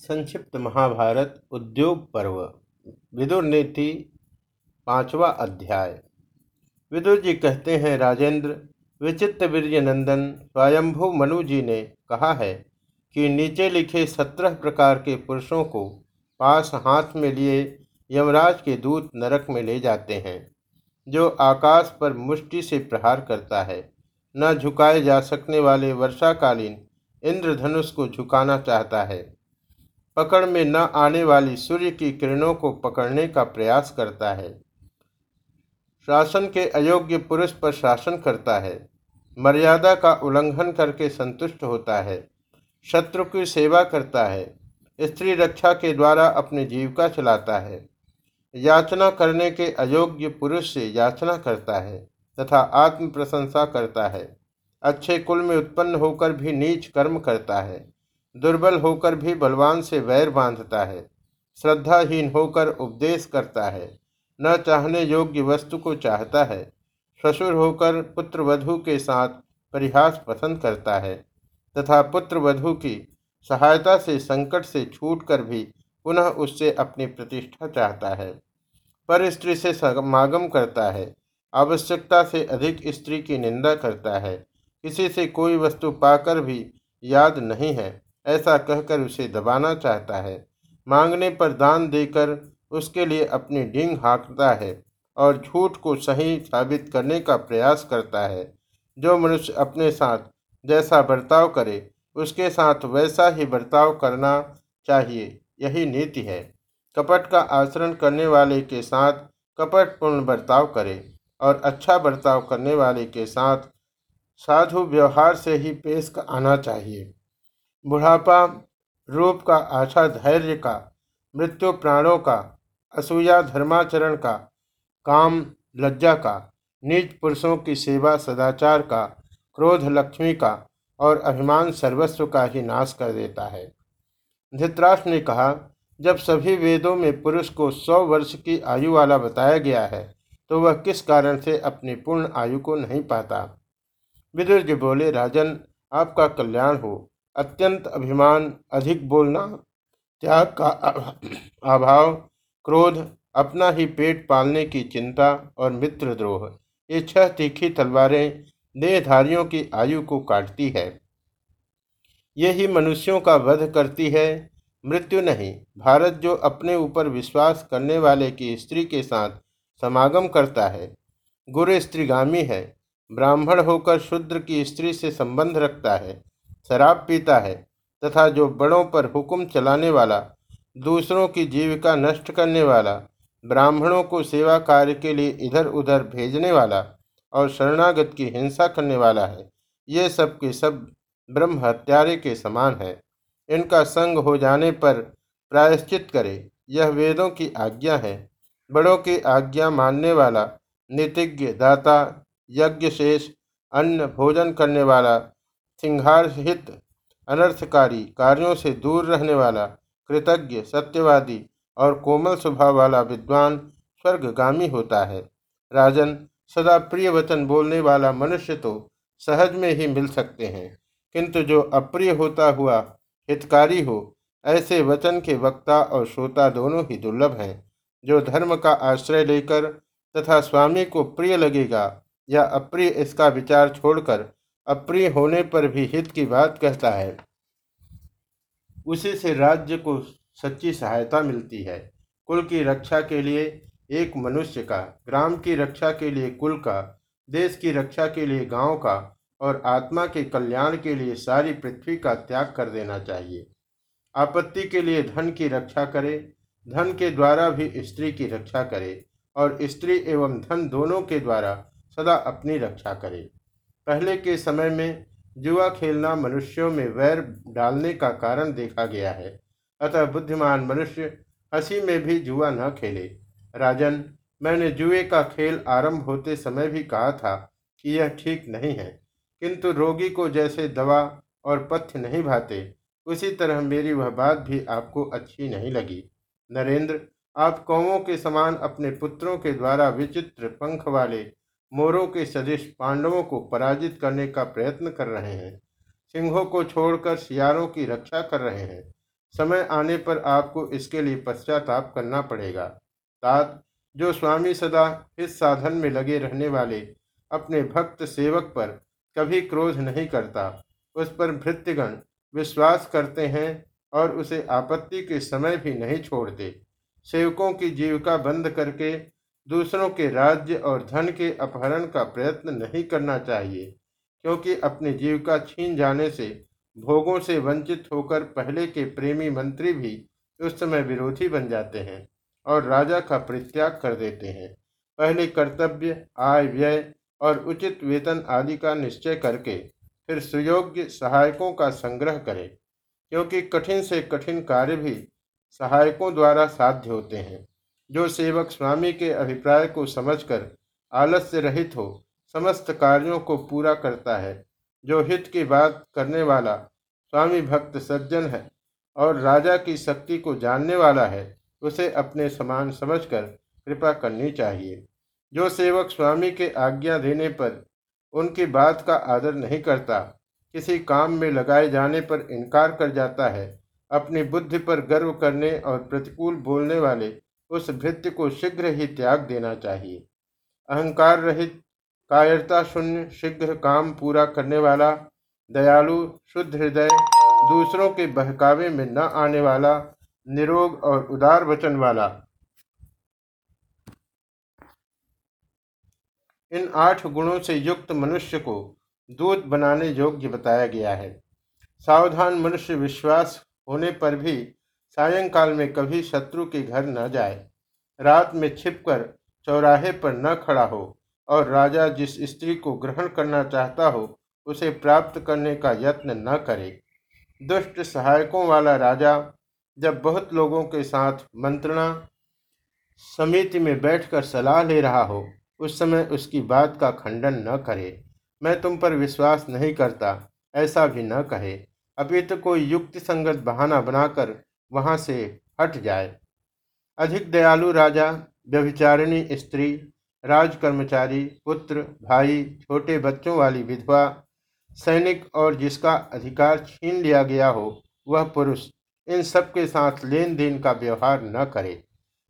संक्षिप्त महाभारत उद्योग पर्व, विदुर नीति पांचवा अध्याय। विदुर जी कहते हैं, राजेंद्र, विचित्र वीर्य नंदन स्वयंभु मनु जी ने कहा है कि नीचे लिखे सत्रह प्रकार के पुरुषों को पास हाथ में लिए यमराज के दूत नरक में ले जाते हैं, जो आकाश पर मुष्टि से प्रहार करता है। न झुकाए जा सकने वाले वर्षाकालीन इंद्रधनुष को झुकाना चाहता है। पकड़ में न आने वाली सूर्य की किरणों को पकड़ने का प्रयास करता है। शासन के अयोग्य पुरुष पर शासन करता है। मर्यादा का उल्लंघन करके संतुष्ट होता है। शत्रु की सेवा करता है। स्त्री रक्षा के द्वारा अपनी जीविका चलाता है। याचना करने के अयोग्य पुरुष से याचना करता है तथा आत्म प्रशंसा करता है। अच्छे कुल में उत्पन्न होकर भी नीच कर्म करता है। दुर्बल होकर भी बलवान से वैर बांधता है, श्रद्धाहीन होकर उपदेश करता है, न चाहने योग्य वस्तु को चाहता है, ससुर होकर पुत्र वधु के साथ परिहास पसंद करता है, तथा पुत्र वधु की सहायता से संकट से छूटकर भी पुनः उससे अपनी प्रतिष्ठा चाहता है। पर स्त्री से समागम करता है, आवश्यकता से अधिक स्त्री की निंदा करता है, किसी से कोई वस्तु पाकर भी याद नहीं है। ऐसा कहकर उसे दबाना चाहता है। मांगने पर दान देकर उसके लिए अपनी डींग हाँकता है और झूठ को सही साबित करने का प्रयास करता है। जो मनुष्य अपने साथ जैसा बर्ताव करे, उसके साथ वैसा ही बर्ताव करना चाहिए, यही नीति है। कपट का आचरण करने वाले के साथ कपटपूर्ण बर्ताव करे और अच्छा बर्ताव करने वाले के साथ साधु व्यवहार से ही पेश आना चाहिए। बुढ़ापा, रूप का, आशा, धैर्य का, मृत्यु प्राणों का, असूया, धर्माचरण का, काम, लज्जा का, नीच पुरुषों की सेवा, सदाचार का, क्रोध, लक्ष्मी का और अभिमान सर्वस्व का ही नाश कर देता है। धृतराष्ट्र ने कहा, जब सभी वेदों में पुरुष को सौ वर्ष की आयु वाला बताया गया है तो वह किस कारण से अपनी पूर्ण आयु को नहीं पाता? विदुर जी बोले, राजन, आपका कल्याण हो। अत्यंत अभिमान, अधिक बोलना, त्याग का अभाव, क्रोध, अपना ही पेट पालने की चिंता और मित्रद्रोह ये छह तीखी तलवारें देहधारियों की आयु को काटती है। ये ही मनुष्यों का वध करती है, मृत्यु नहीं। भारत जो अपने ऊपर विश्वास करने वाले की स्त्री के साथ समागम करता है, गुरु स्त्रीगामी है, ब्राह्मण होकर शूद्र की स्त्री से संबंध रखता है। शराब पीता है तथा जो बड़ों पर हुक्म चलाने वाला, दूसरों की जीविका नष्ट करने वाला, ब्राह्मणों को सेवा कार्य के लिए इधर उधर भेजने वाला और शरणागत की हिंसा करने वाला है, ये सब के सब ब्रह्म हत्यारे के समान है। इनका संग हो जाने पर प्रायश्चित करे, यह वेदों की आज्ञा है। बड़ों की आज्ञा मानने वाला नितिज्ञ दाता, यज्ञ शेष, अन्न भोजन करने वाला सिंहारहित अनर्थकारी कार्यों से दूर रहने वाला, कृतज्ञ, सत्यवादी और कोमल स्वभाव वाला विद्वान स्वर्गगामी होता है। राजन, सदा प्रिय वचन बोलने वाला मनुष्य तो सहज में ही मिल सकते हैं। किंतु जो अप्रिय होता हुआ हितकारी हो, ऐसे वचन के वक्ता और श्रोता दोनों ही दुर्लभ हैं। जो धर्म का आश्रय लेकर तथा स्वामी को प्रिय लगेगा या अप्रिय इसका विचार छोड़कर अप्रिय होने पर भी हित की बात कहता है। उसी से राज्य को सच्ची सहायता मिलती है। कुल की रक्षा के लिए एक मनुष्य का, ग्राम की रक्षा के लिए कुल का, देश की रक्षा के लिए गाँव का और आत्मा के कल्याण के लिए सारी पृथ्वी का त्याग कर देना चाहिए। आपत्ति के लिए धन की रक्षा करे, धन के द्वारा भी स्त्री की रक्षा करे और स्त्री एवं धन दोनों के द्वारा सदा अपनी रक्षा करे। पहले के समय में जुआ खेलना मनुष्यों में वैर डालने का कारण देखा गया है। अतः बुद्धिमान मनुष्य हँसी में भी जुआ न खेले। राजन, मैंने जुए का खेल आरंभ होते समय भी कहा था कि यह ठीक नहीं है, किंतु रोगी को जैसे दवा और पथ्य नहीं भाते, उसी तरह मेरी वह बात भी आपको अच्छी नहीं लगी। नरेंद्र, आप कौवों के समान अपने पुत्रों के द्वारा विचित्र पंख वाले मोरों के सदृश पांडवों को पराजित करने का प्रयत्न कर रहे हैं। सिंहों को छोड़कर सियारों की रक्षा कर रहे हैं। समय आने पर आपको इसके लिए पश्चाताप करना पड़ेगा। तात जो स्वामी सदा इस साधन में लगे रहने वाले अपने भक्त सेवक पर कभी क्रोध नहीं करता, उस पर भृत्यगण विश्वास करते हैं और उसे आपत्ति के समय भी नहीं छोड़ते। सेवकों की जीविका बंद करके दूसरों के राज्य और धन के अपहरण का प्रयत्न नहीं करना चाहिए, क्योंकि अपनी जीविका छीन जाने से, भोगों से वंचित होकर पहले के प्रेमी मंत्री भी उस समय विरोधी बन जाते हैं और राजा का परित्याग कर देते हैं। पहले कर्तव्य, आय व्यय और उचित वेतन आदि का निश्चय करके फिर सुयोग्य सहायकों का संग्रह करें, क्योंकि कठिन से कठिन कार्य भी सहायकों द्वारा साध्य होते हैं। जो सेवक स्वामी के अभिप्राय को समझकर आलस्य रहित हो, समस्त कार्यों को पूरा करता है, जो हित की बात करने वाला स्वामी भक्त सज्जन है और राजा की शक्ति को जानने वाला है, उसे अपने समान समझकर कृपा करनी चाहिए। जो सेवक स्वामी के आज्ञा देने पर उनकी बात का आदर नहीं करता, किसी काम में लगाए जाने पर इनकार कर जाता है, अपनी बुद्धि पर गर्व करने और प्रतिकूल बोलने वाले उस भृत्य को शीघ्र ही त्याग देना चाहिए। अहंकार रहित, कायरता शून्य, शीघ्र काम पूरा करने वाला, दयालु, शुद्ध हृदय, दूसरों के बहकावे में न आने वाला, निरोग और उदार वचन वाला। इन आठ गुणों से युक्त मनुष्य को दूत बनाने योग्य बताया गया है। सावधान मनुष्य विश्वास होने पर भी सायंकाल में कभी शत्रु के घर न जाए। रात में छिपकर चौराहे पर न खड़ा हो और राजा जिस स्त्री को ग्रहण करना चाहता हो, उसे प्राप्त करने का यत्न न करे। दुष्ट सहायकों वाला राजा जब बहुत लोगों के साथ मंत्रणा समिति में बैठकर सलाह ले रहा हो, उस समय उसकी बात का खंडन न करे। मैं तुम पर विश्वास नहीं करता, ऐसा भी न कहे। अभी तो कोई युक्ति संगत बहाना बनाकर वहाँ से हट जाए। अधिक दयालु राजा, व्यभिचारिणी स्त्री, राजकर्मचारी, पुत्र, भाई, छोटे बच्चों वाली विधवा, सैनिक और जिसका अधिकार छीन लिया गया हो, वह पुरुष इन सब के साथ लेन देन का व्यवहार न करे।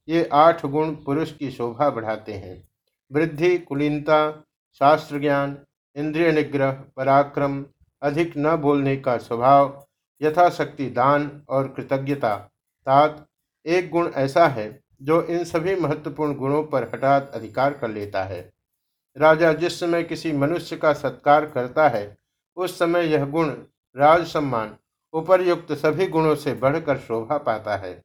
ये आठ गुण पुरुष की शोभा बढ़ाते हैं। वृद्धि, कुलीनता शास्त्र ज्ञान इंद्रिय निग्रह, पराक्रम, अधिक न बोलने का स्वभाव यथाशक्ति, दान और कृतज्ञता। तात एक गुण ऐसा है जो इन सभी महत्वपूर्ण गुणों पर हठात अधिकार कर लेता है। राजा जिस समय किसी मनुष्य का सत्कार करता है, उस समय यह गुण राज सम्मान उपरयुक्त सभी गुणों से बढ़कर शोभा पाता है।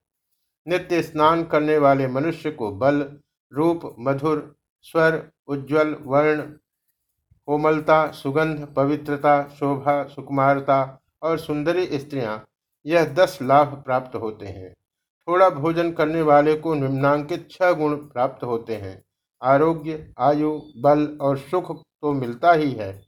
नित्य स्नान करने वाले मनुष्य को बल, रूप, मधुर, स्वर, उज्ज्वल, वर्ण, कोमलता, सुगंध, पवित्रता, शोभा, सुकुमारता और सुंदरी स्त्रियाँ यह दस लाभ प्राप्त होते हैं। थोड़ा भोजन करने वाले को निम्नांकित छह गुण प्राप्त होते हैं। आरोग्य, आयु, बल और सुख तो मिलता ही है।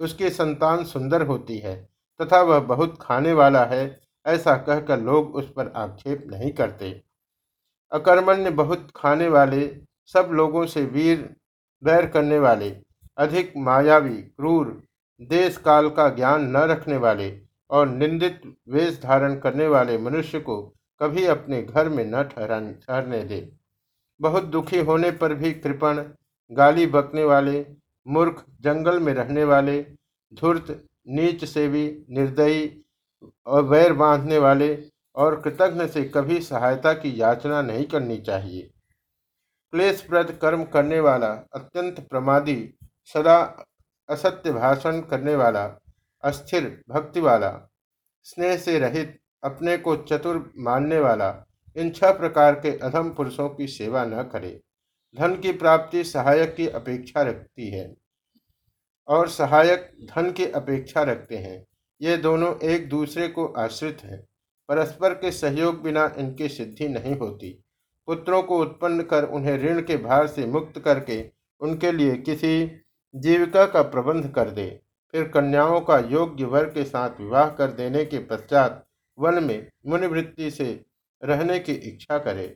उसकी संतान सुंदर होती है तथा वह बहुत खाने वाला है, ऐसा कहकर लोग उस पर आक्षेप नहीं करते। अकर्मण्य बहुत खाने वाले, सब लोगों से वीर वैर करने वाले, अधिक मायावी, क्रूर देश काल का ज्ञान न रखने वाले और निंदित वेश धारण करने वाले मनुष्य को कभी अपने घर में न ठहरने दे। बहुत दुखी होने पर भी कृपण, गाली बकने वाले, मूर्ख जंगल में रहने वाले, धूर्त, नीच सेवी, निर्दयी और वैर बांधने वाले और कृतज्ञ से कभी सहायता की याचना नहीं करनी चाहिए। क्लेशप्रद कर्म करने वाला अत्यंत प्रमादी, सदा असत्य भाषण करने वाला अस्थिर भक्ति वाला स्नेह से रहित, अपने को चतुर मानने वाला इन छह प्रकार के अधम पुरुषों की सेवा न करे। धन की प्राप्ति सहायक की अपेक्षा रखती है और सहायक धन की अपेक्षा रखते हैं। ये दोनों एक दूसरे को आश्रित हैं। परस्पर के सहयोग बिना इनकी सिद्धि नहीं होती। पुत्रों को उत्पन्न कर उन्हें ऋण के भार से मुक्त करके उनके लिए किसी जीविका का प्रबंध कर दे। फिर कन्याओं का योग्य वर के साथ विवाह कर देने के पश्चात वन में मुनिवृत्ति से रहने की इच्छा करे,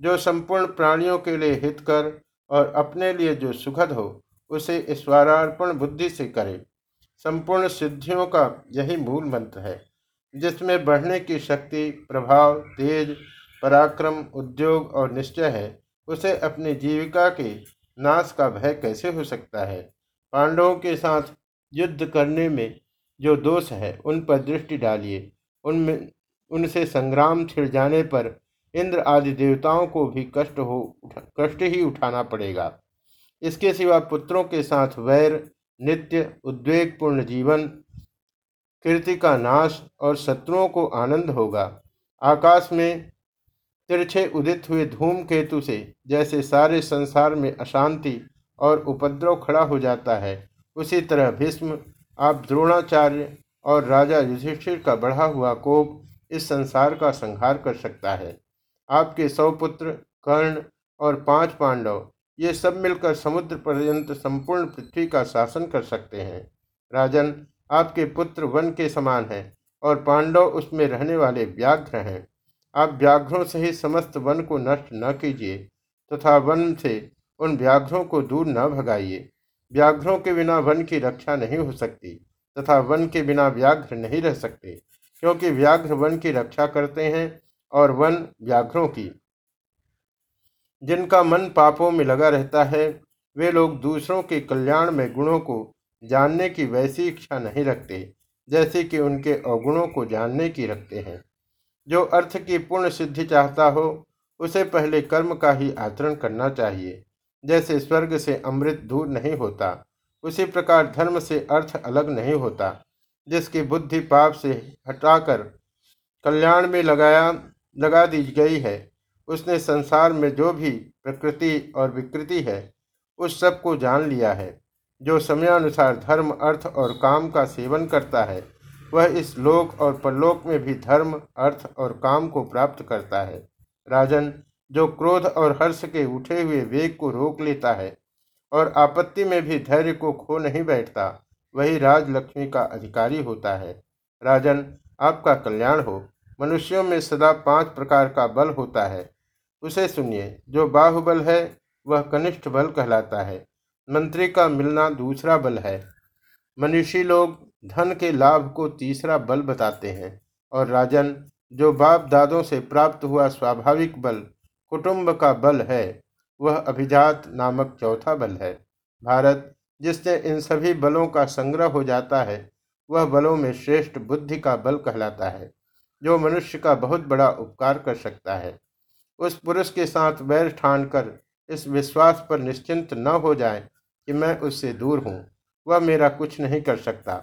जो संपूर्ण प्राणियों के लिए हित कर और अपने लिए जो सुखद हो, उसे ईश्वरार्पण बुद्धि से करे। संपूर्ण सिद्धियों का यही मूल मंत्र है, जिसमें बढ़ने की शक्ति, प्रभाव, तेज, पराक्रम, उद्योग और निश्चय है, उसे अपनी जीविका के नाश का भय कैसे हो सकता है? पांडवों के साथ युद्ध करने में जो दोष है, उन पर दृष्टि डालिए। उनमें, उनसे संग्राम छिड़ जाने पर इंद्र आदि देवताओं को भी कष्ट हो कष्ट ही उठाना पड़ेगा। इसके सिवा पुत्रों के साथ वैर, नित्य, उद्वेगपूर्ण जीवन कीर्ति का नाश और शत्रुओं को आनंद होगा। आकाश में तिरछे उदित हुए धूम केतु से जैसे सारे संसार में अशांति और उपद्रव खड़ा हो जाता है उसी तरह भीष्म, आप द्रोणाचार्य और राजा युधिष्ठिर का बढ़ा हुआ कोप इस संसार का संहार कर सकता है। आपके सौ पुत्र, कर्ण और पाँच पांडव, ये सब मिलकर समुद्र पर्यंत संपूर्ण पृथ्वी का शासन कर सकते हैं। राजन, आपके पुत्र वन के समान हैं और पांडव उसमें रहने वाले व्याघ्र हैं। आप व्याघ्रों से ही समस्त वन को नष्ट न कीजिए तथा वन से उन व्याघ्रों को दूर न भगाइए। व्याघ्रों के बिना वन की रक्षा नहीं हो सकती तथा वन के बिना व्याघ्र नहीं रह सकते, क्योंकि व्याघ्र वन की रक्षा करते हैं और वन व्याघ्रों की। जिनका मन पापों में लगा रहता है, वे लोग दूसरों के कल्याण में गुणों को जानने की वैसी इच्छा नहीं रखते, जैसे कि उनके अवगुणों को जानने की रखते हैं। जो अर्थ की पूर्ण सिद्धि चाहता हो, उसे पहले कर्म का ही आचरण करना चाहिए। जैसे स्वर्ग से अमृत दूर नहीं होता, उसी प्रकार धर्म से अर्थ अलग नहीं होता, जिसकी बुद्धि पाप से हटाकर कल्याण में लगाया, लगा दी गई है। उसने संसार में जो भी प्रकृति और विकृति है, उस सबको जान लिया है। जो समयानुसार धर्म, अर्थ और काम का सेवन करता है, वह इस लोक और परलोक में भी धर्म, अर्थ और काम को प्राप्त करता है। राजन जो क्रोध और हर्ष के उठे हुए वेग को रोक लेता है और आपत्ति में भी धैर्य को खो नहीं बैठता, वही राजलक्ष्मी का अधिकारी होता है। राजन, आपका कल्याण हो। मनुष्यों में सदा पाँच प्रकार का बल होता है। उसे सुनिए, जो बाहुबल है, वह कनिष्ठ बल कहलाता है। मंत्री का मिलना दूसरा बल है। मनुष्य लोग धन के लाभ को तीसरा बल बताते हैं। और राजन, जो बाप दादों से प्राप्त हुआ स्वाभाविक बल कुटुंब का बल है, वह अभिजात नामक चौथा बल है। भारत जिससे इन सभी बलों का संग्रह हो जाता है, वह बलों में श्रेष्ठ बुद्धि का बल कहलाता है, जो मनुष्य का बहुत बड़ा उपकार कर सकता है। उस पुरुष के साथ वैर ठान कर इस विश्वास पर निश्चिंत न हो जाए कि मैं उससे दूर हूँ, वह मेरा कुछ नहीं कर सकता।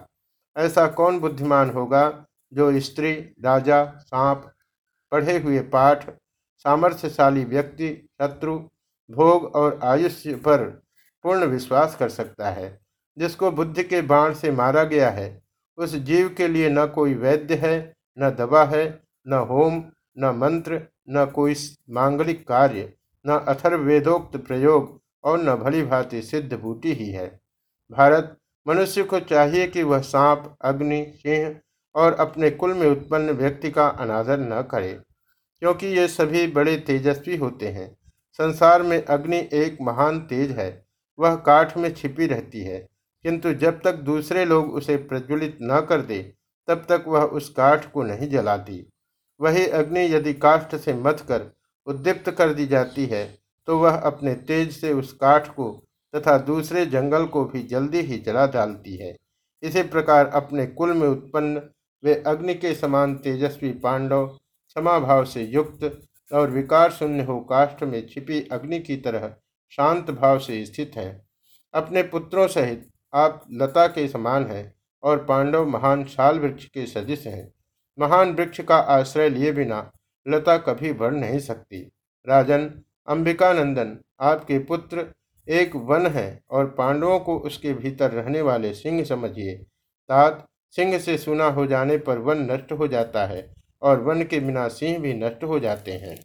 ऐसा कौन बुद्धिमान होगा जो स्त्री, राजा, सांप, पढ़े हुए पाठ सामर्थ्यशाली व्यक्ति, शत्रु, भोग और आयुष्य पर पूर्ण विश्वास कर सकता है। जिसको बुद्धि के बाण से मारा गया है, उस जीव के लिए न कोई वैद्य है, न दवा है, न होम, न मंत्र, न कोई मांगलिक कार्य, न अथर्वेदोक्त प्रयोग और न भली भांति सिद्ध बूटी ही है। भारत, मनुष्य को चाहिए कि वह सांप, अग्नि, सिंह और अपने कुल में उत्पन्न व्यक्ति का अनादर न करे। क्योंकि ये सभी बड़े तेजस्वी होते हैं। संसार में अग्नि एक महान तेज है। वह काठ में छिपी रहती है। किंतु जब तक दूसरे लोग उसे प्रज्वलित न कर दे, तब तक वह उस काठ को नहीं जलाती वही अग्नि यदि काष्ठ से मथ कर उद्दीप्त कर दी जाती है तो वह अपने तेज से उस काठ को तथा दूसरे जंगल को भी जल्दी ही जला डालती है। इसी प्रकार अपने कुल में उत्पन्न वे अग्नि के समान तेजस्वी पांडव समाभाव से युक्त और विकार शून्य हो काष्ठ में छिपी अग्नि की तरह शांत भाव से स्थित है। अपने पुत्रों सहित आप लता के समान हैं और पांडव महान शाल वृक्ष के सदृश हैं। महान वृक्ष का आश्रय लिए बिना लता कभी बढ़ नहीं सकती। राजन, अंबिकानंदन, आपके पुत्र एक वन है और पांडवों को उसके भीतर रहने वाले सिंह समझिए। तात, सिंह से सुना हो जाने पर वन नष्ट हो जाता है। और वन के बिना सिंह भी नष्ट हो जाते हैं।